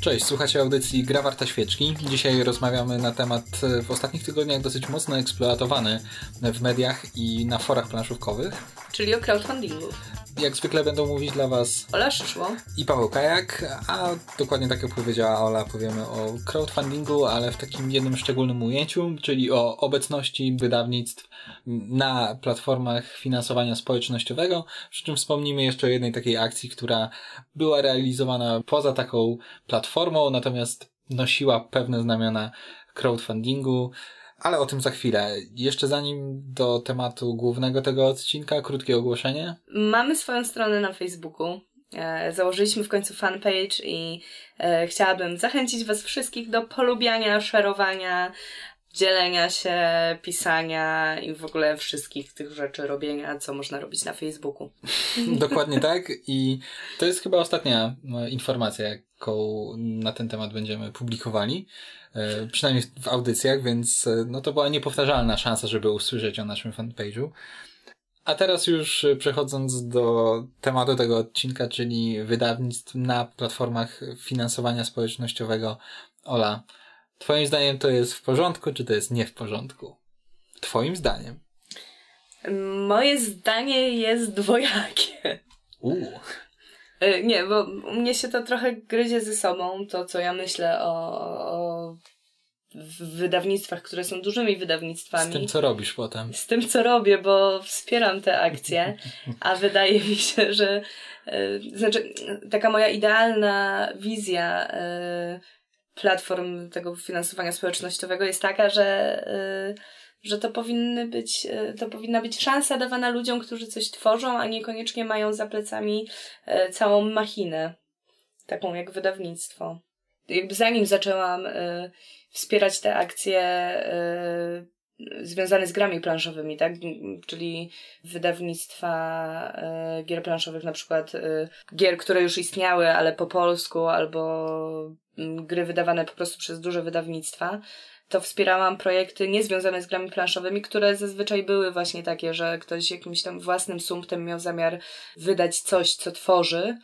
Cześć, słuchacie audycji Gra Warta Świeczki. Dzisiaj rozmawiamy na temat e, w ostatnich tygodniach dosyć mocno eksploatowany w mediach i na forach planszówkowych. Czyli o crowdfundingu. Jak zwykle będą mówić dla Was Ola Szyszło i Paweł Kajak, a dokładnie tak jak powiedziała Ola, powiemy o crowdfundingu, ale w takim jednym szczególnym ujęciu, czyli o obecności wydawnictw na platformach finansowania społecznościowego, przy czym wspomnimy jeszcze o jednej takiej akcji, która była realizowana poza taką platformą, natomiast nosiła pewne znamiona crowdfundingu, ale o tym za chwilę. Jeszcze zanim do tematu głównego tego odcinka, krótkie ogłoszenie. Mamy swoją stronę na Facebooku. E, założyliśmy w końcu fanpage i e, chciałabym zachęcić Was wszystkich do polubiania, szerowania, dzielenia się, pisania i w ogóle wszystkich tych rzeczy robienia, co można robić na Facebooku. Dokładnie tak i to jest chyba ostatnia no, informacja, na ten temat będziemy publikowali, e, przynajmniej w audycjach, więc e, no to była niepowtarzalna szansa, żeby usłyszeć o naszym fanpage'u. A teraz już przechodząc do tematu tego odcinka, czyli wydawnictw na platformach finansowania społecznościowego. Ola, Twoim zdaniem to jest w porządku, czy to jest nie w porządku? Twoim zdaniem. Moje zdanie jest dwojakie. Uuu. E, nie, bo u mnie się to trochę gryzie ze sobą, to co ja myślę o, o wydawnictwach, które są dużymi wydawnictwami. Z tym, co robisz potem. Z tym, co robię, bo wspieram te akcje, a wydaje mi się, że yy, znaczy taka moja idealna wizja yy, platform tego finansowania społecznościowego jest taka, że, że to powinny być, y, to powinna być szansa dawana ludziom, którzy coś tworzą, a niekoniecznie mają za plecami y, całą machinę, taką jak wydawnictwo. Jakby zanim zaczęłam wspierać te akcje związane z grami planszowymi, tak? Czyli wydawnictwa e, gier planszowych, na przykład e, gier, które już istniały, ale po polsku, albo m, gry wydawane po prostu przez duże wydawnictwa. To wspierałam projekty niezwiązane z grami planszowymi, które zazwyczaj były właśnie takie, że ktoś jakimś tam własnym sumptem miał zamiar wydać coś, co tworzy.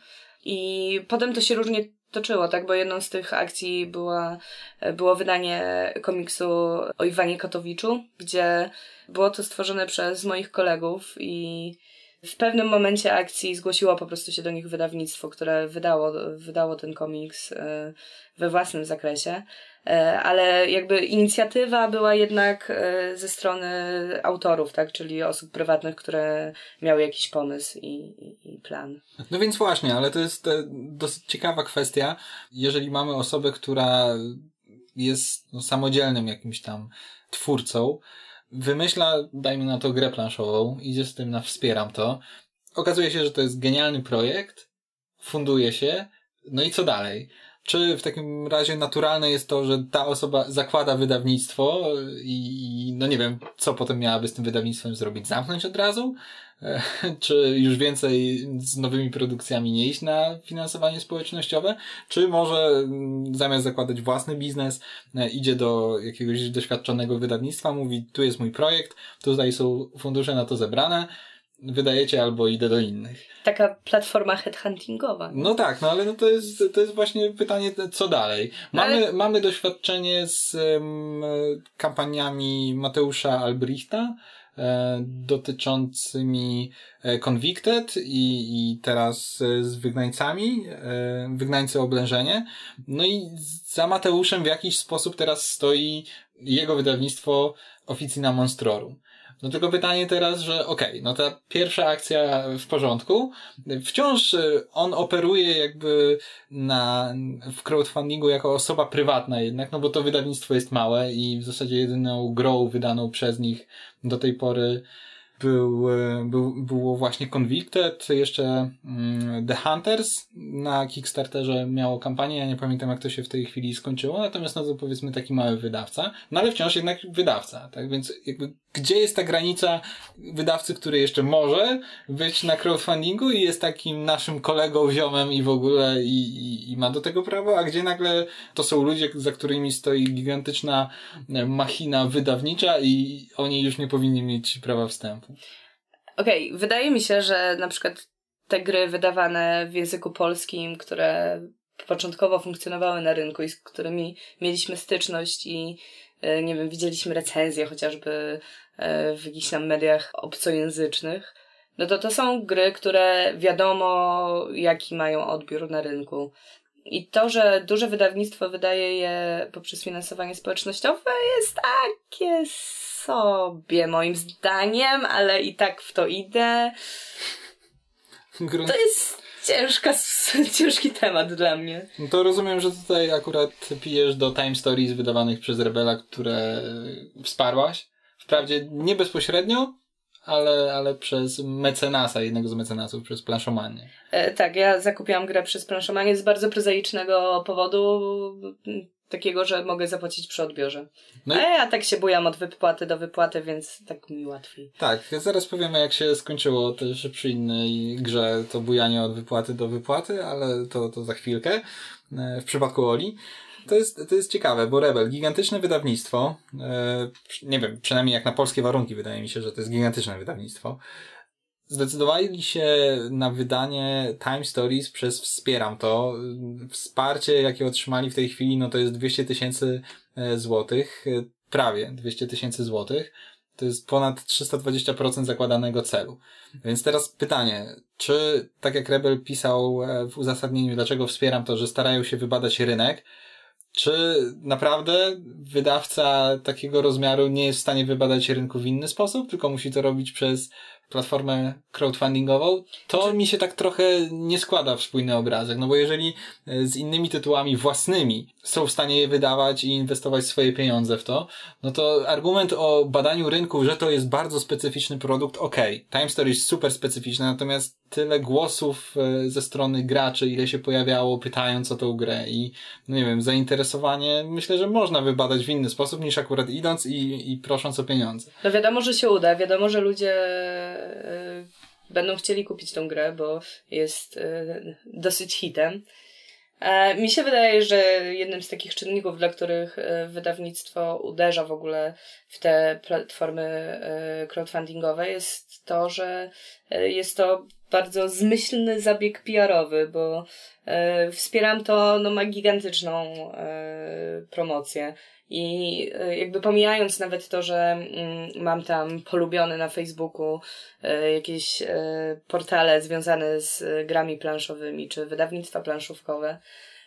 I potem to się różnie toczyło, tak? Bo jedną z tych akcji była, było wydanie komiksu o Iwanie Kotowiczu, gdzie było to stworzone przez moich kolegów i w pewnym momencie akcji zgłosiło po prostu się do nich wydawnictwo, które wydało, wydało ten komiks e, we własnym zakresie. E, ale jakby inicjatywa była jednak e, ze strony autorów, tak, czyli osób prywatnych, które miały jakiś pomysł i, i, plan. No więc właśnie, ale to jest dosyć ciekawa kwestia. Jeżeli mamy osobę, która jest no, samodzielnym jakimś tam twórcą, wymyśla, dajmy na to grę planszową, idzie z tym na wspieram to, okazuje się, że to jest genialny projekt, funduje się, no i co dalej? Czy w takim razie naturalne jest to, że ta osoba zakłada wydawnictwo i no nie wiem, co potem miałaby z tym wydawnictwem zrobić? Zamknąć od razu? Czy już więcej z nowymi produkcjami nie iść na finansowanie społecznościowe? Czy może mm, zamiast zakładać własny biznes, e, idzie do jakiegoś doświadczonego wydawnictwa, mówi, tu jest mój projekt, tutaj są fundusze na to zebrane, wydajecie albo idę do innych. Taka platforma headhuntingowa. No tak, no ale no to, jest, to jest właśnie pytanie, co dalej. Mamy, ale... mamy doświadczenie z um, kampaniami Mateusza Albrichta, e, dotyczącymi e, Convicted i, i teraz e, z Wygnańcami, e, Wygnańcy Oblężenie. No i za Mateuszem w jakiś sposób teraz stoi jego wydawnictwo Oficina Monstrorum. No tylko pytanie teraz, że okej, okay, no ta pierwsza akcja w porządku. Wciąż y, on operuje jakby na, w crowdfundingu jako osoba prywatna jednak, no bo to wydawnictwo jest małe i w zasadzie jedyną grą wydaną przez nich do tej pory był, e, był, było właśnie Convicted, jeszcze mm, The Hunters. Na Kickstarterze miało kampanię, ja nie pamiętam jak to się w tej chwili skończyło, natomiast no to powiedzmy taki mały wydawca, no ale wciąż jednak wydawca, tak, więc jakby gdzie jest ta granica wydawcy, który jeszcze może być na crowdfundingu i jest takim naszym kolegą, ziomem i w ogóle i, i, i ma do tego prawo, a gdzie nagle to są ludzie, za którymi stoi gigantyczna e, machina wydawnicza i oni już nie powinni mieć prawa wstępu. Okej, okay, wydaje mi się, że na przykład te gry wydawane w języku polskim, które początkowo funkcjonowały na rynku i z którymi mieliśmy styczność i nie wiem, widzieliśmy recenzje chociażby e, w jakichś tam mediach obcojęzycznych, no to to są gry, które wiadomo jaki mają odbiór na rynku. I to, że duże wydawnictwo wydaje je poprzez finansowanie społecznościowe jest takie sobie moim zdaniem, ale i tak w to idę. Grunt... To jest ciężka, ciężki temat dla mnie. No to rozumiem, że tutaj akurat pijesz do Time Stories wydawanych przez Rebela, które wsparłaś. Wprawdzie nie bezpośrednio, ale, ale przez mecenasa, jednego z mecenasów, przez planszomanię. E, tak, ja zakupiłam grę przez planszomanię z bardzo prozaicznego powodu takiego, że mogę zapłacić przy odbiorze. No i... A ja tak się bujam od wypłaty do wypłaty, więc tak mi łatwiej. Tak, zaraz powiemy jak się skończyło też przy innej grze to bujanie od wypłaty do wypłaty, ale to, to za chwilkę e, w przypadku Oli. To jest, to jest ciekawe, bo Rebel, gigantyczne wydawnictwo, e, nie wiem, przynajmniej jak na polskie warunki wydaje mi się, że to jest gigantyczne wydawnictwo, zdecydowali się na wydanie Time Stories przez Wspieram to. Wsparcie, jakie otrzymali w tej chwili, no to jest 200 tysięcy e, złotych, e, prawie 200 tysięcy złotych. To jest ponad 320% zakładanego celu. Więc teraz pytanie, czy tak jak Rebel pisał e, w uzasadnieniu, dlaczego wspieram to, że starają się wybadać rynek, czy naprawdę wydawca takiego rozmiaru nie jest w stanie wybadać rynku w inny sposób, tylko musi to robić przez platformę crowdfundingową, to mi się tak trochę nie składa w spójny obrazek, no bo jeżeli e, z innymi tytułami własnymi są w stanie je wydawać i inwestować swoje pieniądze w to, no to argument o badaniu rynku, że to jest bardzo specyficzny produkt, okej, okay. Time Story jest super specyficzny, natomiast tyle głosów e, ze strony graczy, ile się pojawiało pytając o tą grę i, no nie wiem, zainteresowanie myślę, że można wybadać w inny sposób niż akurat idąc i, i prosząc o pieniądze. No wiadomo, że się uda, wiadomo, że ludzie będą chcieli kupić tą grę, bo jest e, dosyć hitem. Mi się wydaje, że jednym z takich czynników, dla których wydawnictwo uderza w ogóle w te platformy crowdfundingowe jest to, że jest to bardzo zmyślny zabieg PR-owy, bo e, wspieram to, no ma gigantyczną e, promocję. I e, jakby pomijając nawet to, że mm, mam tam polubione na Facebooku e, jakieś e, portale związane z grami planszowymi czy wydawnictwa planszówkowe,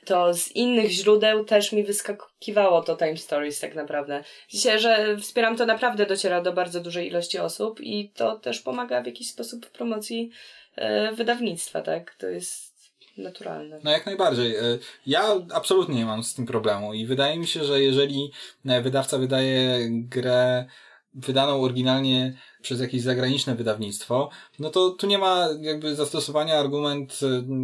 to z innych źródeł też mi wyskakiwało to Time Stories tak naprawdę. Dzisiaj, że wspieram to naprawdę dociera do bardzo dużej ilości osób i to też pomaga w jakiś sposób w promocji E, wydawnictwa, tak? To jest naturalne. No jak najbardziej. E, ja absolutnie nie mam z tym problemu i wydaje mi się, że jeżeli e, wydawca wydaje grę wydaną oryginalnie przez jakieś zagraniczne wydawnictwo, no to tu nie ma jakby zastosowania argument,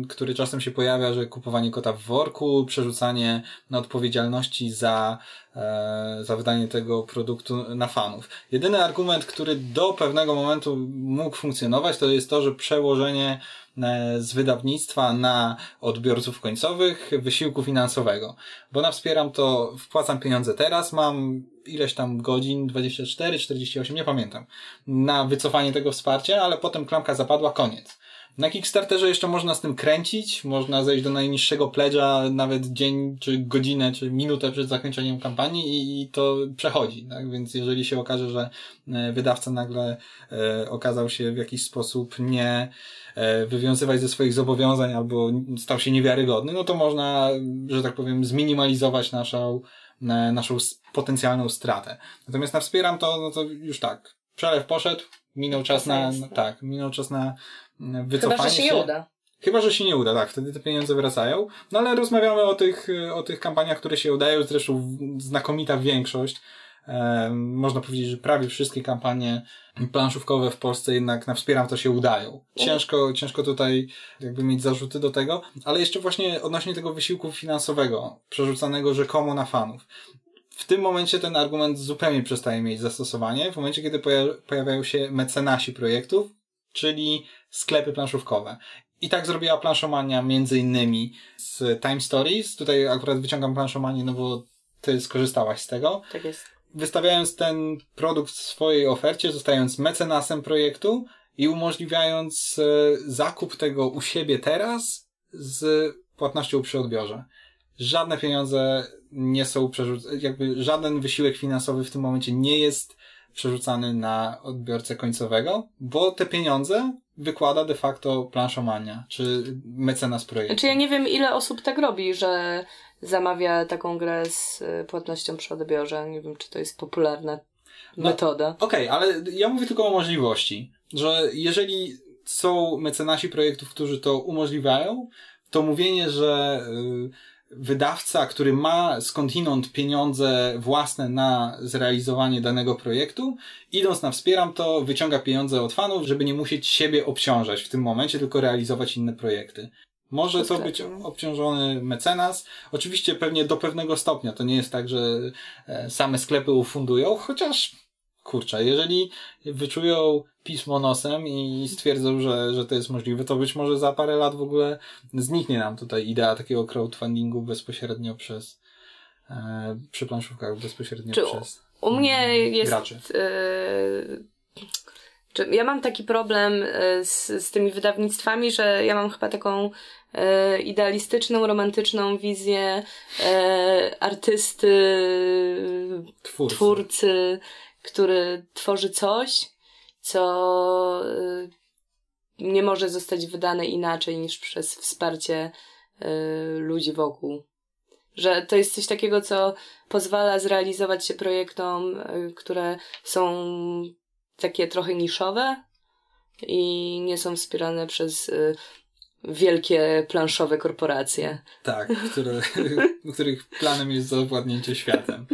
który czasem się pojawia, że kupowanie kota w worku, przerzucanie na odpowiedzialności za, e, za wydanie tego produktu na fanów. Jedyny argument, który do pewnego momentu mógł funkcjonować, to jest to, że przełożenie z wydawnictwa na odbiorców końcowych wysiłku finansowego. Bo na wspieram to wpłacam pieniądze teraz, mam ileś tam godzin, 24, 48, nie pamiętam, na wycofanie tego wsparcia, ale potem klamka zapadła, koniec. Na Kickstarterze jeszcze można z tym kręcić, można zejść do najniższego pledża nawet dzień, czy godzinę, czy minutę przed zakończeniem kampanii i, i to przechodzi, tak? Więc jeżeli się okaże, że e, wydawca nagle e, okazał się w jakiś sposób nie e, wywiązywać ze swoich zobowiązań albo stał się niewiarygodny, no to można, że tak powiem, zminimalizować naszą, e, naszą potencjalną stratę. Natomiast na wspieram to, no to już tak, przelew poszedł, minął czas na, na, tak, minął czas na wycofanie Chyba, że się, się nie uda. Chyba, że się nie uda, tak, wtedy te pieniądze wracają. No ale rozmawiamy o tych, o tych kampaniach, które się udają, zresztą znakomita większość. E, można powiedzieć, że prawie wszystkie kampanie planszówkowe w Polsce jednak na Wspieram to się udają. Ciężko, ciężko tutaj jakby mieć zarzuty do tego, ale jeszcze właśnie odnośnie tego wysiłku finansowego, przerzucanego rzekomo na fanów. W tym momencie ten argument zupełnie przestaje mieć zastosowanie, w momencie, kiedy pojawiają się mecenasi projektów, czyli sklepy planszówkowe. I tak zrobiła planszomania między innymi z Time Stories. Tutaj akurat wyciągam planszomanię, no bo ty skorzystałaś z tego. Tak jest. Wystawiając ten produkt w swojej ofercie, zostając mecenasem projektu i umożliwiając e, zakup tego u siebie teraz z płatnością przy odbiorze. Żadne pieniądze nie są przerzucane, jakby żaden wysiłek finansowy w tym momencie nie jest przerzucany na odbiorcę końcowego, bo te pieniądze wykłada de facto planszomania, czy mecenas projektu. Znaczy ja nie wiem ile osób tak robi, że zamawia taką grę z y, płatnością przy odbiorze. Nie wiem, czy to jest popularna no, metoda. Okej, okay, ale ja mówię tylko o możliwości, że jeżeli są mecenasi projektów, którzy to umożliwiają, to mówienie, że yy, wydawca, który ma skądinąd pieniądze własne na zrealizowanie danego projektu, idąc na wspieram to, wyciąga pieniądze od fanów, żeby nie musieć siebie obciążać w tym momencie, tylko realizować inne projekty. Może to być obciążony mecenas. Oczywiście pewnie do pewnego stopnia. To nie jest tak, że e, same sklepy ufundują, chociaż kurczę, jeżeli wyczują pismo nosem i stwierdzą, że, że to jest możliwe, to być może za parę lat w ogóle zniknie nam tutaj idea takiego crowdfundingu bezpośrednio przez e, przy planszówkach bezpośrednio Czy przez u mnie mm, jest graczy. E, ja mam taki problem e, z, z tymi wydawnictwami, że ja mam chyba taką e, idealistyczną, romantyczną wizję e, artysty, twórcy. twórcy który tworzy coś, co y, nie może zostać wydane inaczej niż przez wsparcie y, ludzi wokół. Że to jest coś takiego, co pozwala zrealizować się projektom, y, które są takie trochę niszowe i nie są wspierane przez wielkie planszowe korporacje. Tak, które, których planem jest zawładnięcie światem.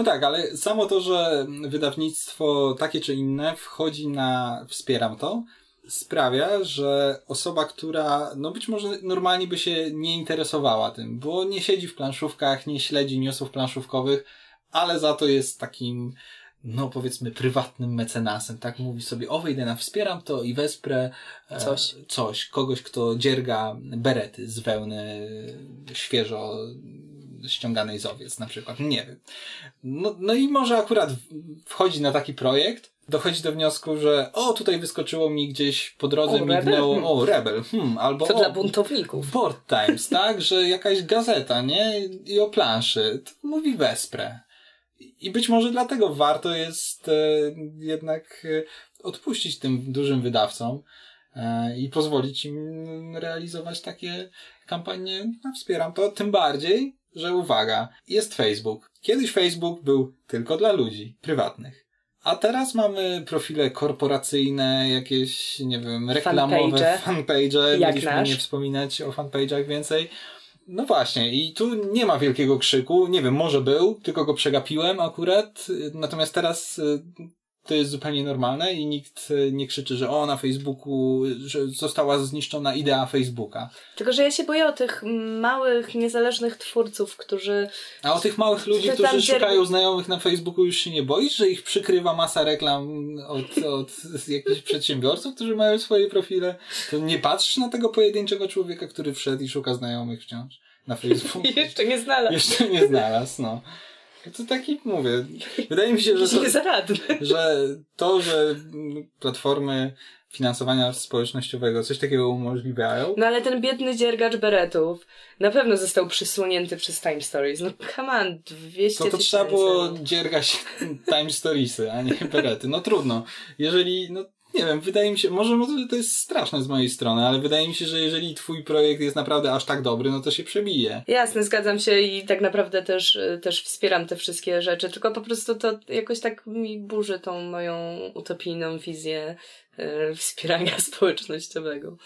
No tak, ale samo to, że wydawnictwo takie czy inne wchodzi na wspieram to, sprawia, że osoba, która no być może normalnie by się nie interesowała tym, bo nie siedzi w planszówkach, nie śledzi newsów planszówkowych, ale za to jest takim no powiedzmy prywatnym mecenasem, tak? Mówi sobie, o wyjdę na wspieram to i wesprę e, coś. coś, kogoś, kto dzierga berety z wełny świeżo ściąganej z owiec na przykład. Nie wiem. No, no i może akurat wchodzi na taki projekt, dochodzi do wniosku, że o, tutaj wyskoczyło mi gdzieś po drodze, o, mignęło, rebel. o, Rebel, hmm, albo To o, dla buntowników. Board Times, tak, że jakaś gazeta, nie? I o planszy. To mówi Wesprę. I być może dlatego warto jest e, jednak e, odpuścić tym dużym wydawcom e, i pozwolić im realizować takie kampanie. No, wspieram to, tym bardziej, że uwaga, jest Facebook. Kiedyś Facebook był tylko dla ludzi prywatnych. A teraz mamy profile korporacyjne, jakieś, nie wiem, reklamowe fanpage. Mieliśmy nasz. nie wspominać o fanpage'ach więcej. No właśnie, i tu nie ma wielkiego krzyku. Nie wiem, może był, tylko go przegapiłem akurat. Natomiast teraz y, to jest zupełnie normalne i nikt e, nie krzyczy, że o, na Facebooku, że została zniszczona idea Facebooka. Tylko, że ja się boję o tych małych, niezależnych twórców, którzy... A o tych małych ludzi, którzy szukają znajomych na Facebooku już się nie boisz, że ich przykrywa masa reklam od, od jakichś przedsiębiorców, którzy mają swoje profile? To nie patrzysz na tego pojedynczego człowieka, który wszedł i szuka znajomych wciąż na Facebooku. Jeszcze nie znalazł. Jeszcze nie znalazł, no. To taki, mówię, wydaje mi się, że to, że to, że platformy finansowania społecznościowego coś takiego umożliwiają. No ale ten biedny dziergacz beretów na pewno został przysunięty przez Time Stories. No come on, 200 To to trzeba było dziergać Time Storiesy, a nie berety. No trudno. Jeżeli, no nie wiem, wydaje mi się, może, może to jest straszne z mojej strony, ale wydaje mi się, że jeżeli twój projekt jest naprawdę aż tak dobry, no to się przebije. Jasne, zgadzam się i tak naprawdę też, też wspieram te wszystkie rzeczy, tylko po prostu to jakoś tak mi burzy tą moją utopijną wizję e, wspierania społecznościowego.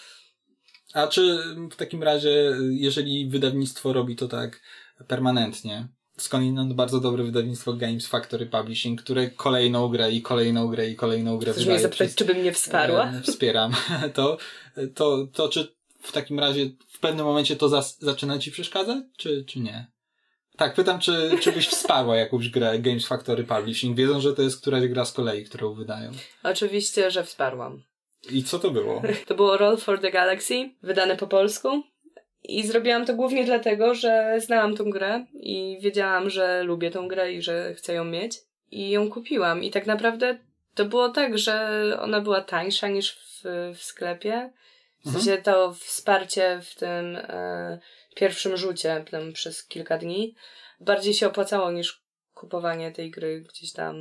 A czy w takim razie, jeżeli wydawnictwo robi to tak permanentnie, skądinąd bardzo dobre wydawnictwo Games Factory Publishing, które kolejną grę i kolejną grę i kolejną grę Chcesz mnie zapytać, przez, czy bym mnie wsparła? E, wspieram. to, to, to czy w takim razie w pewnym momencie to zas, zaczyna ci przeszkadzać, czy, czy nie? Tak, pytam, czy, czy byś wsparła jakąś grę Games Factory Publishing, wiedząc, że to jest któraś gra z kolei, którą wydają? Oczywiście, że wsparłam. I co to było? to było Roll for the Galaxy, wydane po polsku. I zrobiłam to głównie dlatego, że znałam tą grę i wiedziałam, że lubię tą grę i że chcę ją mieć. I ją kupiłam. I tak naprawdę to było tak, że ona była tańsza niż w, w sklepie. W sensie mhm. to wsparcie w tym e, pierwszym rzucie tam przez kilka dni bardziej się opłacało niż kupowanie tej gry gdzieś tam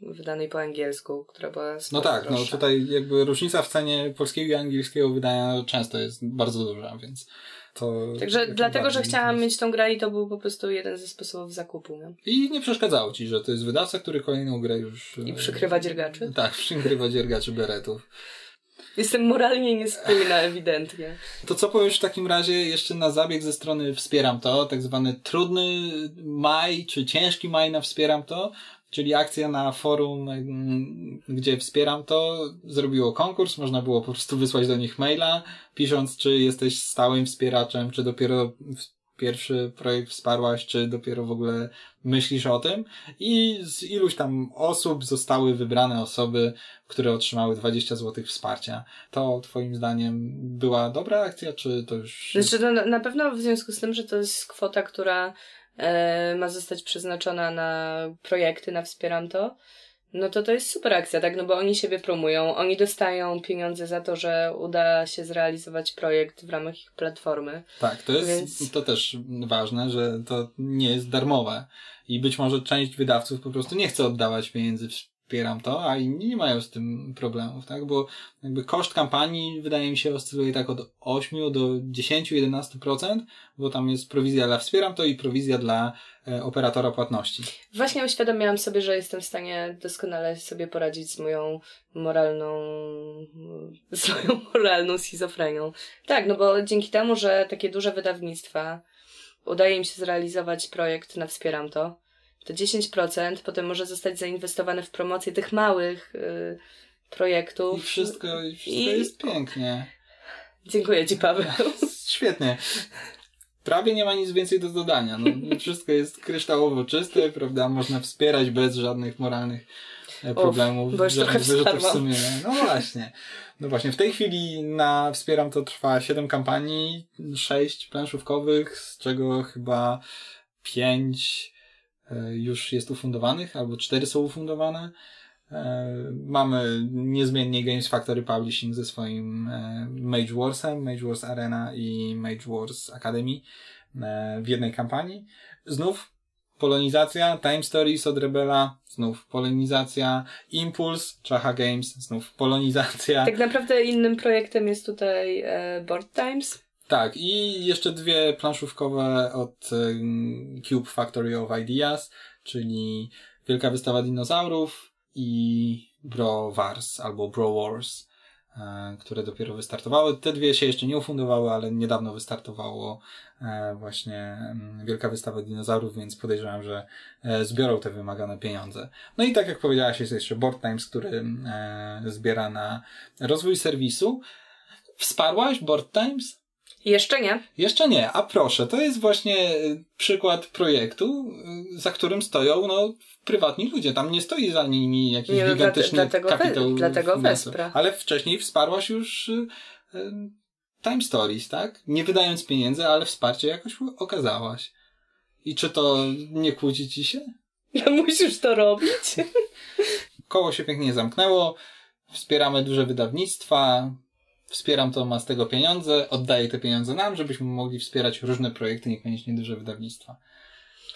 wydanej po angielsku, która była No tak, no droższa. no tutaj jakby różnica w cenie polskiego i angielskiego wydania często jest bardzo duża, więc to... Także dlatego, że chciałam mieć tą grę i to był po prostu jeden ze sposobów zakupu. I nie przeszkadzało ci, że to jest wydawca, który kolejną grę już... I przykrywa dziergaczy? Tak, przykrywa dziergaczy beretów. Jestem moralnie niespójna, ewidentnie. To co powiesz w takim razie jeszcze na zabieg ze strony Wspieram to, tak zwany trudny maj, czy ciężki maj na Wspieram to, czyli akcja na forum, mm, gdzie Wspieram to, zrobiło konkurs, można było po prostu wysłać do nich maila, pisząc, czy jesteś stałym wspieraczem, czy dopiero pierwszy projekt wsparłaś, czy dopiero w ogóle myślisz o tym i z iluś tam osób zostały wybrane osoby, które otrzymały 20 zł wsparcia. To twoim zdaniem była dobra akcja, czy to już... Znaczy, no, na pewno w związku z tym, że to jest kwota, która ma zostać przeznaczona na projekty, na Wspieram to, no to to jest super akcja, tak? No bo oni siebie promują, oni dostają pieniądze za to, że uda się zrealizować projekt w ramach ich platformy. Tak, to jest Więc... to też ważne, że to nie jest darmowe. I być może część wydawców po prostu nie chce oddawać pieniędzy wspieram to, a inni nie mają z tym problemów, tak? Bo jakby koszt kampanii wydaje mi się oscyluje tak od 8 do 10-11%, bo tam jest prowizja dla wspieram to i prowizja dla e, operatora płatności. Właśnie uświadomiłam sobie, że jestem w stanie doskonale sobie poradzić z moją moralną, z moją moralną schizofrenią. Tak, no bo dzięki temu, że takie duże wydawnictwa udaje mi się zrealizować projekt na Wspieram to, to 10% potem może zostać zainwestowane w promocję tych małych y, projektów. I wszystko, i wszystko I... jest pięknie. Dziękuję Ci, Paweł. Świetnie. Prawie nie ma nic więcej do dodania. No, wszystko jest kryształowo czyste, prawda? Można wspierać bez żadnych moralnych e, problemów, Uf, bo już żadnych wyrzutów sumienia. No właśnie. No właśnie, w tej chwili na Wspieram to trwa 7 kampanii, 6 planszówkowych, z czego chyba 5 E, już jest ufundowanych, albo cztery są ufundowane. E, mamy niezmiennie Games Factory Publishing ze swoim e, Mage Warsem, Mage Wars Arena i Mage Wars Academy w jednej kampanii. Znów polonizacja, Time Stories od Rebela, znów polonizacja, Impulse, Chaha Games, znów polonizacja. Tak naprawdę innym projektem jest tutaj Board Times. Tak, i jeszcze dwie planszówkowe od Cube Factory of Ideas, czyli Wielka Wystawa Dinozaurów i Bro Wars albo Bro Wars, e, które dopiero wystartowały. Te dwie się jeszcze nie ufundowały, ale niedawno wystartowało e, właśnie Wielka Wystawa Dinozaurów, więc podejrzewam, że e, zbiorą te wymagane pieniądze. No i tak jak powiedziałaś, jest jeszcze Board Times, który zbiera na rozwój serwisu. Wsparłaś Board Times? Jeszcze nie. Jeszcze nie, a proszę, to jest właśnie y, przykład projektu, y, za którym stoją no, prywatni ludzie. Tam nie stoi za nimi jakiś nie, no, gigantyczny dlatego kapitał. We, dlatego wesprę. Ale wcześniej wsparłaś już y, Time Stories, tak? Nie wydając pieniędzy, ale wsparcie jakoś okazałaś. I czy to nie kłóci ci się? No musisz to robić. Koło się pięknie zamknęło. Wspieramy duże wydawnictwa, wspieram to, ma z tego pieniądze, oddaję te pieniądze nam, żebyśmy mogli wspierać różne projekty, niekoniecznie duże wydawnictwa.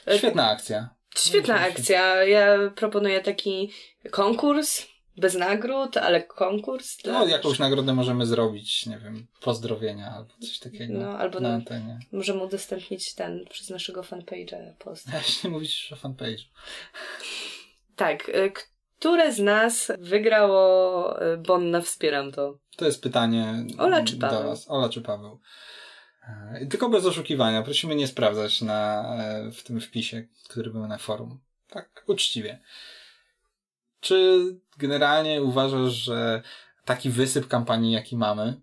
E, Świetna akcja. Świetna akcja. Ja proponuję taki konkurs, bez nagród, ale konkurs. Dla... No, jakąś nagrodę możemy zrobić, nie wiem, pozdrowienia albo coś takiego. No, albo na, antenie. Możemy udostępnić ten przez naszego fanpage'a post. Właśnie mówisz o fanpage'u. Tak. Y, które z nas wygrało y, Bonna Wspieram to? To jest pytanie Ola czy Paweł? do Was. Ola czy Paweł? E, tylko bez oszukiwania. Prosimy nie sprawdzać na, e, w tym wpisie, który był na forum. Tak, uczciwie. Czy generalnie uważasz, że taki wysyp kampanii, jaki mamy,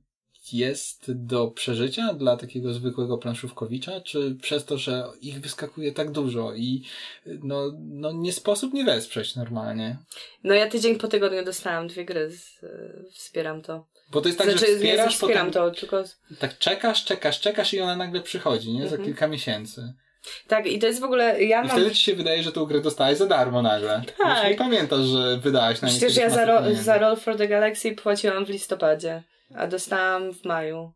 jest do przeżycia dla takiego zwykłego planszówkowicza, czy przez to, że ich wyskakuje tak dużo i no, no nie sposób nie wesprzeć normalnie? No ja tydzień po tygodniu dostałam dwie gry, z, wspieram to. Bo to jest tak, znaczy, że wspierasz, potem to, tylko... tak czekasz, czekasz, czekasz i ona nagle przychodzi, nie? Mhm. Za kilka miesięcy. Tak, i to jest w ogóle. Ja I mam... wtedy ci się wydaje, że tą grę dostałeś za darmo nagle. Tak. Już nie pamiętasz, że wydałaś na Przecież ja za, ro, za Roll for the Galaxy płaciłam w listopadzie. a dostałam w maju.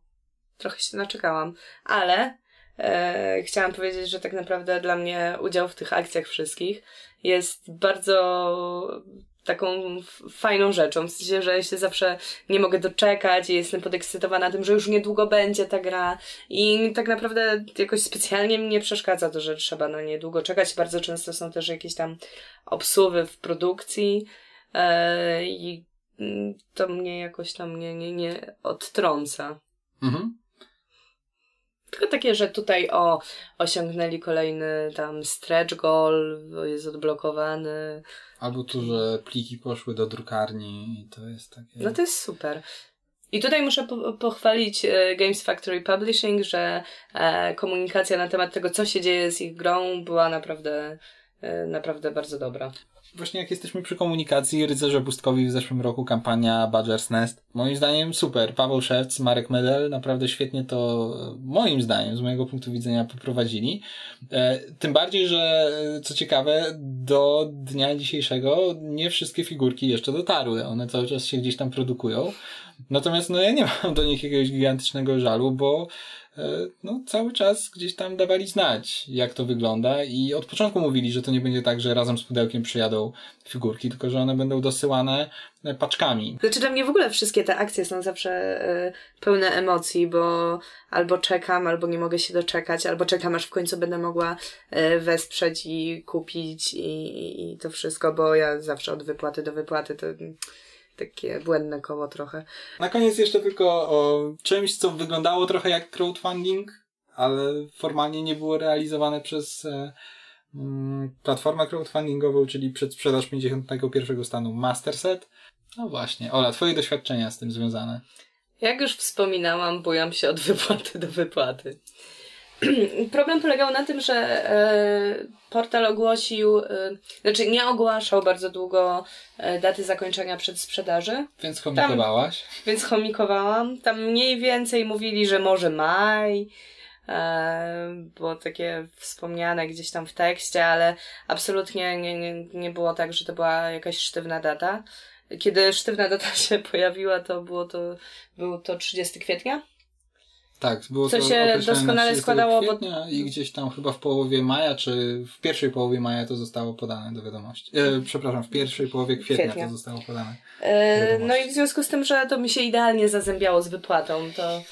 Trochę się naczekałam, ale e, chciałam powiedzieć, że tak naprawdę dla mnie udział w tych akcjach wszystkich jest bardzo taką fajną rzeczą, w sensie, że się zawsze nie mogę doczekać i jestem podekscytowana tym, że już niedługo będzie ta gra i tak naprawdę jakoś specjalnie mnie przeszkadza to, że trzeba na nie długo czekać. Bardzo często są też jakieś tam obsuwy w produkcji e, i mm, to mnie jakoś tam nie, nie, nie odtrąca. Mhm. Tylko takie, że tutaj o, osiągnęli kolejny tam stretch goal, jest odblokowany. Albo tu, że pliki poszły do drukarni i to jest takie... No to jest super. I tutaj muszę po pochwalić e, Games Factory Publishing, że e, komunikacja na temat tego, co się dzieje z ich grą, była naprawdę, e, naprawdę bardzo dobra właśnie jak jesteśmy przy komunikacji, Rycerze Pustkowi w zeszłym roku kampania Badger's Nest. Moim zdaniem super. Paweł Szewc, Marek Medel naprawdę świetnie to moim zdaniem, z mojego punktu widzenia poprowadzili. E, tym bardziej, że e, co ciekawe, do dnia dzisiejszego nie wszystkie figurki jeszcze dotarły. One cały czas się gdzieś tam produkują. Natomiast no ja nie mam do nich jakiegoś gigantycznego żalu, bo no, cały czas gdzieś tam dawali znać, jak to wygląda i od początku mówili, że to nie będzie tak, że razem z pudełkiem przyjadą figurki, tylko że one będą dosyłane e, paczkami. Znaczy dla mnie w ogóle wszystkie te akcje są zawsze y, pełne emocji, bo albo czekam, albo nie mogę się doczekać, albo czekam, aż w końcu będę mogła y, wesprzeć i kupić i, i to wszystko, bo ja zawsze od wypłaty do wypłaty to takie błędne koło trochę. Na koniec jeszcze tylko o czymś, co wyglądało trochę jak crowdfunding, ale formalnie nie było realizowane przez e, mm, platformę crowdfundingową, czyli przedsprzedaż 51 stanu Masterset. No właśnie. Ola, twoje doświadczenia z tym związane? Jak już wspominałam, bujam się od wypłaty do wypłaty. Problem polegał na tym, że e, portal ogłosił, e, znaczy nie ogłaszał bardzo długo e, daty zakończenia przedsprzedaży. Więc chomikowałaś? Tam, więc chomikowałam. Tam mniej więcej mówili, że może maj. E, było takie wspomniane gdzieś tam w tekście, ale absolutnie nie, nie, nie było tak, że to była jakaś sztywna data. Kiedy sztywna data się pojawiła, to było to, był to 30 kwietnia. Tak, było Co to się doskonale składało. Bo... I gdzieś tam chyba w połowie maja, czy w pierwszej połowie maja to zostało podane do wiadomości. E, przepraszam, w pierwszej połowie kwietnia, kwietnia. to zostało podane. E, no i w związku z tym, że to mi się idealnie zazębiało z wypłatą, to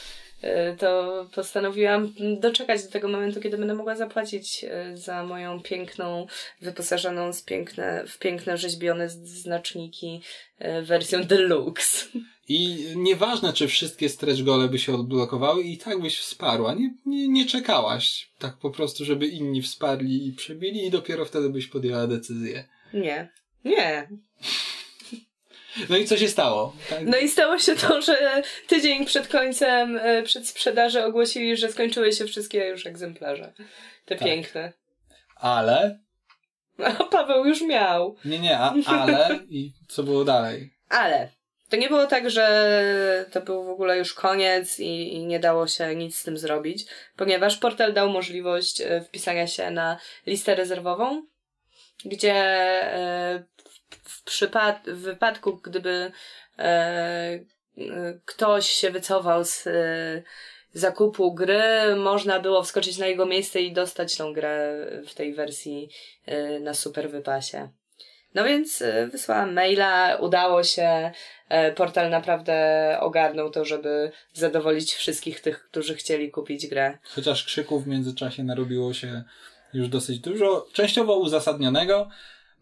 e, to postanowiłam doczekać do tego momentu, kiedy będę mogła zapłacić e, za moją piękną, wyposażoną z piękne, w piękne rzeźbione znaczniki e, wersją deluxe. I nieważne, czy wszystkie stretch gole by się odblokowały, i tak byś wsparła. Nie, nie, nie czekałaś tak po prostu, żeby inni wsparli i przebili, i dopiero wtedy byś podjęła decyzję. Nie. Nie. No i co się stało? Tak? No i stało się to, że tydzień przed końcem, e, przed sprzedaży ogłosili, że skończyły się wszystkie już egzemplarze. Te tak. piękne. Ale? A Paweł już miał. Nie, nie, a, ale i co było dalej? Ale to nie było tak, że to był w ogóle już koniec i, i, nie dało się nic z tym zrobić, ponieważ portal dał możliwość e, wpisania się na listę rezerwową, gdzie e, w, przypad- w wypadku, gdyby e, ktoś się wycofał z zakupu gry, można było wskoczyć na jego miejsce i dostać tą grę w tej wersji na super wypasie. No więc wysłałam maila, udało się, E, portal naprawdę ogarnął to, żeby zadowolić wszystkich tych, którzy chcieli kupić grę. Chociaż krzyków w międzyczasie narobiło się już dosyć dużo, częściowo uzasadnionego,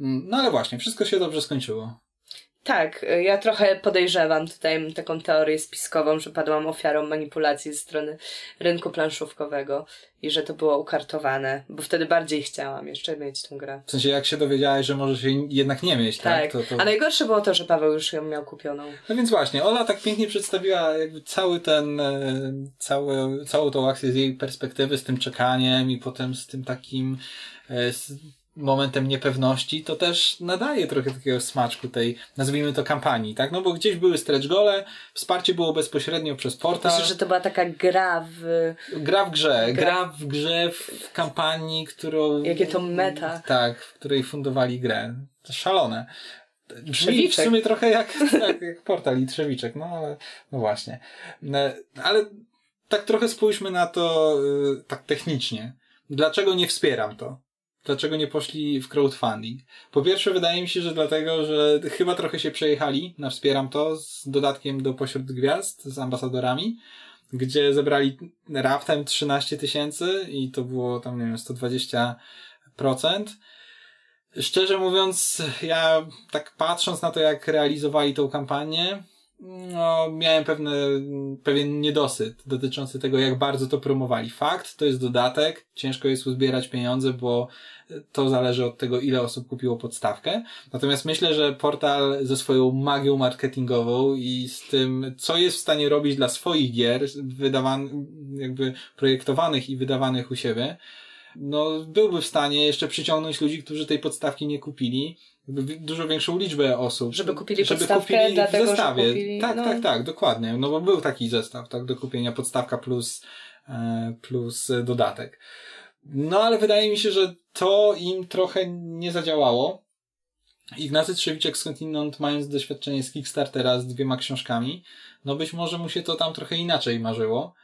mm, no ale właśnie, wszystko się dobrze skończyło. Tak, ja trochę podejrzewam tutaj taką teorię spiskową, że padłam ofiarą manipulacji ze strony rynku planszówkowego i że to było ukartowane, bo wtedy bardziej chciałam jeszcze mieć tę grę. W sensie jak się dowiedziałaś, że może się jednak nie mieć, tak? tak? To, to... A najgorsze było to, że Paweł już ją miał kupioną. No więc właśnie, Ola tak pięknie przedstawiła jakby cały ten, e, cały, całą tą akcję z jej perspektywy, z tym czekaniem i potem z tym takim e, z momentem niepewności, to też nadaje trochę takiego smaczku tej, nazwijmy to kampanii, tak? No bo gdzieś były stretch gole, wsparcie było bezpośrednio przez portal. Myślę, że to była taka gra w... Gra w grze, gra, gra w grze, w kampanii, którą... Jakie to meta. Tak, w której fundowali grę. To szalone. Brzmi w sumie trochę jak, jak, jak portal i trzewiczek, no ale no właśnie. No, ale tak trochę spójrzmy na to y, tak technicznie. Dlaczego nie wspieram to? Dlaczego nie poszli w crowdfunding? Po pierwsze, wydaje mi się, że dlatego, że chyba trochę się przejechali na Wspieram to z dodatkiem do Pośród Gwiazd, z ambasadorami, gdzie zebrali raptem 13 tysięcy i to było tam, nie wiem, 120%. Szczerze mówiąc, ja tak patrząc na to, jak realizowali tą kampanię, no, miałem pewne, pewien niedosyt dotyczący tego, jak bardzo to promowali. Fakt, to jest dodatek, ciężko jest uzbierać pieniądze, bo to zależy od tego, ile osób kupiło podstawkę. Natomiast myślę, że portal ze swoją magią marketingową i z tym, co jest w stanie robić dla swoich gier, wydawanych, jakby projektowanych i wydawanych u siebie, no, byłby w stanie jeszcze przyciągnąć ludzi, którzy tej podstawki nie kupili dużo większą liczbę osób. Żeby kupili żeby podstawkę kupili dlatego, w zestawie. Kupili, tak, no. tak, tak, dokładnie. No bo był taki zestaw, tak, do kupienia podstawka plus, e, plus dodatek. No ale wydaje mi się, że to im trochę nie zadziałało. Ignacy Trzewiczek skądinąd, mając doświadczenie z Kickstartera z dwiema książkami, no być może mu się to tam trochę inaczej marzyło.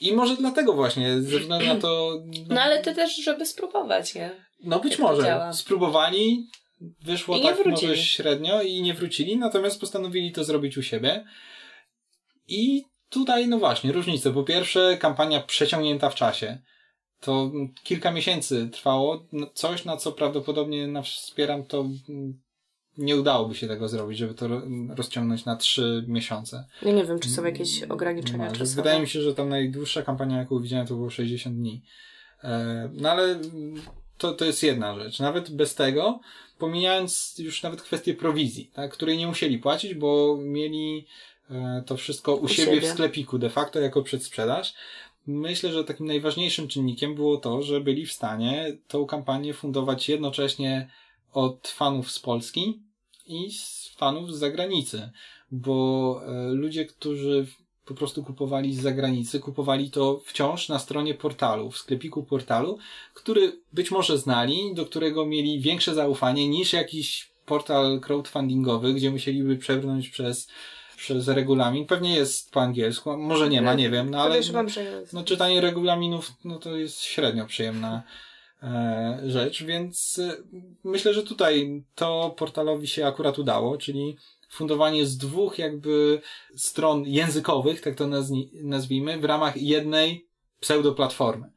I może dlatego właśnie, ze względu na to... No, no ale to też, żeby spróbować, nie? No być może. Spróbowali, wyszło tak wrócili. może średnio i nie wrócili, natomiast postanowili to zrobić u siebie. I tutaj, no właśnie, różnice. Po pierwsze, kampania przeciągnięta w czasie. To kilka miesięcy trwało. No, coś, na co prawdopodobnie na wspieram, to nie udałoby się tego zrobić, żeby to rozciągnąć na trzy miesiące. Ja nie wiem, czy są jakieś ograniczenia no, czasowe. Wydaje mi się, że tam najdłuższa kampania, jaką widziałem, to było 60 dni. E, no ale to, to jest jedna rzecz. Nawet bez tego, pomijając już nawet kwestię prowizji, tak, której nie musieli płacić, bo mieli e, to wszystko u, u siebie, siebie w sklepiku de facto jako przedsprzedaż. Myślę, że takim najważniejszym czynnikiem było to, że byli w stanie tą kampanię fundować jednocześnie od fanów z Polski i z fanów z zagranicy, bo e, ludzie, którzy po prostu kupowali z zagranicy, kupowali to wciąż na stronie portalu, w sklepiku portalu, który być może znali, do którego mieli większe zaufanie niż jakiś portal crowdfundingowy, gdzie musieliby przebrnąć przez przez regulamin. Pewnie jest po angielsku, może nie ma, nie wiem, no ale no, czytanie regulaminów no, to jest średnio przyjemna rzecz, więc e, myślę, że tutaj to portalowi się akurat udało, czyli fundowanie z dwóch jakby stron językowych, tak to nazwijmy, w ramach jednej pseudoplatformy.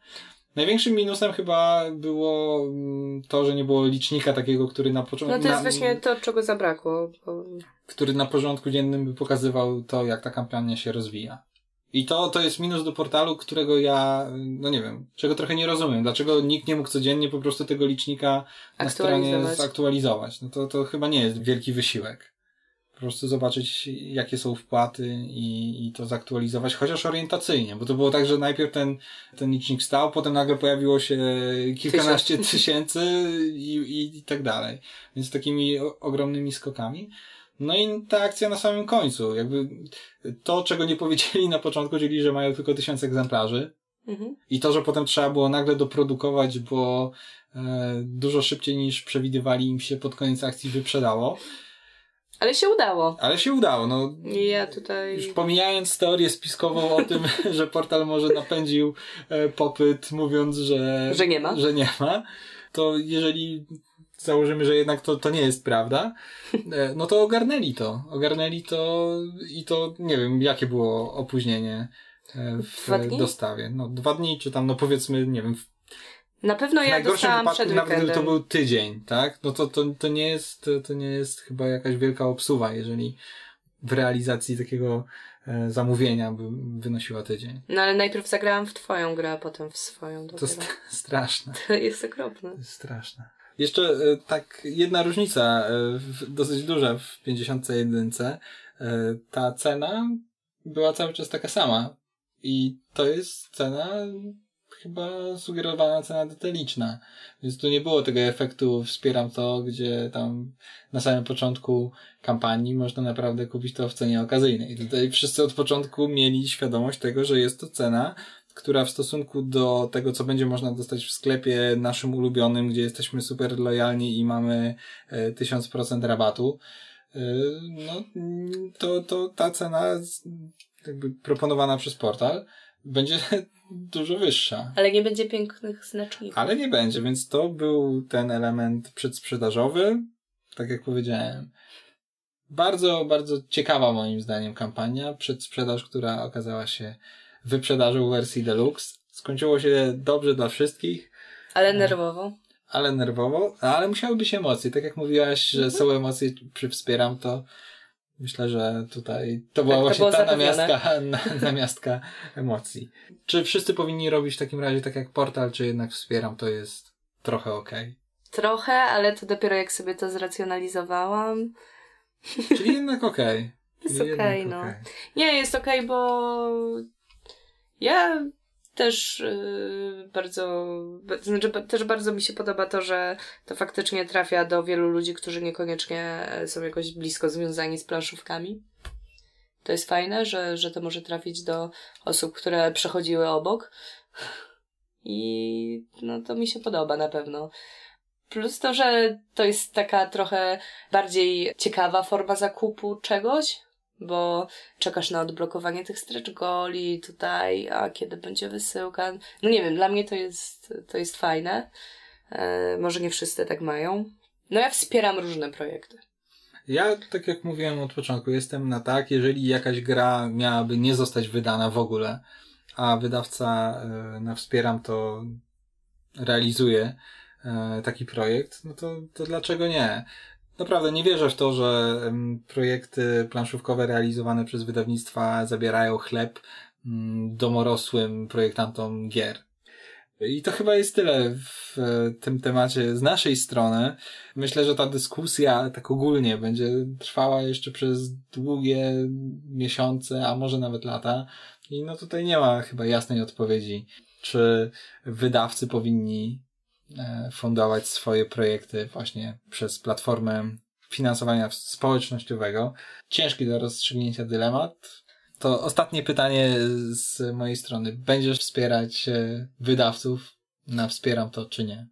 Największym minusem chyba było mm, to, że nie było licznika takiego, który na początku... No to jest na, właśnie to, czego zabrakło. Bo... Który na porządku dziennym by pokazywał to, jak ta kampania się rozwija. I to, to jest minus do portalu, którego ja, no nie wiem, czego trochę nie rozumiem. Dlaczego nikt nie mógł codziennie po prostu tego licznika na stronie zaktualizować? No to, to chyba nie jest wielki wysiłek po prostu zobaczyć, jakie są wpłaty i, i to zaktualizować, chociaż orientacyjnie, bo to było tak, że najpierw ten, ten licznik stał, potem nagle pojawiło się kilkanaście tysięcy i, i, i tak dalej. Więc takimi ogromnymi skokami. No i ta akcja na samym końcu, jakby to, czego nie powiedzieli na początku, czyli, że mają tylko tysiąc egzemplarzy. Mhm. I to, że potem trzeba było nagle doprodukować, bo e, dużo szybciej niż przewidywali im się pod koniec akcji wyprzedało ale się udało. Ale się udało, no. Ja tutaj... Już pomijając teorię spiskową o tym, że portal może napędził e, popyt, mówiąc, że... Że nie ma. Że nie ma. To jeżeli założymy, że jednak to, to nie jest prawda, e, no to ogarnęli to. Ogarnęli to i to, nie wiem, jakie było opóźnienie e, w dostawie. No dwa dni, czy tam, no powiedzmy, nie wiem, na pewno ja dostałam wypadku, przed weekendem. Nawet to był tydzień, tak? No to, to, to nie jest, to nie jest chyba jakaś wielka obsuwa, jeżeli w realizacji takiego e, zamówienia by wynosiła tydzień. No ale najpierw zagrałam w twoją grę, a potem w swoją. To st straszne. To jest okropne. To jest straszne. Jeszcze e, tak jedna różnica, e, dosyć duża w 51. E, ta cena była cały czas taka sama. I to jest cena chyba sugerowana cena detaliczna. Więc tu nie było tego efektu wspieram to, gdzie tam na samym początku kampanii można naprawdę kupić to w cenie okazyjnej. Tutaj wszyscy od początku mieli świadomość tego, że jest to cena, która w stosunku do tego, co będzie można dostać w sklepie naszym ulubionym, gdzie jesteśmy super lojalni i mamy 1000% e, rabatu, no, to, to ta cena jakby proponowana przez portal będzie dużo wyższa. Ale nie będzie pięknych znaczników. Ale nie będzie, więc to był ten element przedsprzedażowy. Tak jak powiedziałem. Bardzo, bardzo ciekawa moim zdaniem kampania. Przedsprzedaż, która okazała się wyprzedażą wersji deluxe. Skończyło się dobrze dla wszystkich. Ale nerwowo. Ale nerwowo, ale musiały być emocje. Tak jak mówiłaś, że mhm. są emocje przy wspieram, to Myślę, że tutaj to była tak, właśnie to ta namiastka, namiastka emocji. Czy wszyscy powinni robić w takim razie tak jak portal, czy jednak wspieram, to jest trochę okej? Okay? Trochę, ale to dopiero jak sobie to zracjonalizowałam. Czyli jednak okej. Okay. Jest okej, okay, no. Okay. Nie, jest okej, bo ja też yy, bardzo, znaczy też bardzo mi się podoba to, że to faktycznie trafia do wielu ludzi, którzy niekoniecznie e, są jakoś blisko związani z planszówkami. To jest fajne, że, że to może trafić do osób, które przechodziły obok. I no to mi się podoba na pewno. Plus to, że to jest taka trochę bardziej ciekawa forma zakupu czegoś, bo czekasz na odblokowanie tych stretch goli tutaj, a kiedy będzie wysyłka. No nie wiem, dla mnie to jest, to jest fajne. E, może nie wszyscy tak mają. No ja wspieram różne projekty. Ja, tak jak mówiłem od początku, jestem na tak, jeżeli jakaś gra miałaby nie zostać wydana w ogóle, a wydawca e, na wspieram to realizuje e, taki projekt, no to, to dlaczego nie? Naprawdę nie wierzę w to, że projekty planszówkowe realizowane przez wydawnictwa zabierają chleb mm, domorosłym projektantom gier. I to chyba jest tyle w e, tym temacie z naszej strony. Myślę, że ta dyskusja tak ogólnie będzie trwała jeszcze przez długie miesiące, a może nawet lata. I no tutaj nie ma chyba jasnej odpowiedzi, czy wydawcy powinni fundować swoje projekty właśnie przez platformę finansowania społecznościowego. Ciężki do rozstrzygnięcia dylemat. To ostatnie pytanie z mojej strony. Będziesz wspierać e, wydawców na Wspieram to, czy nie?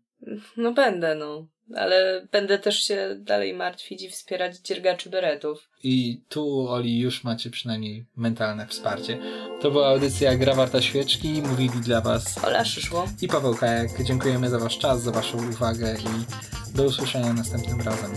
No będę, no ale będę też się dalej martwić i wspierać dziergaczy beretów. I tu, Oli, już macie przynajmniej mentalne wsparcie. To była audycja Gra Warta Świeczki. Mówili dla Was Ola Szyszło i Paweł Kajak. Dziękujemy za Wasz czas, za Waszą uwagę i do usłyszenia następnym razem.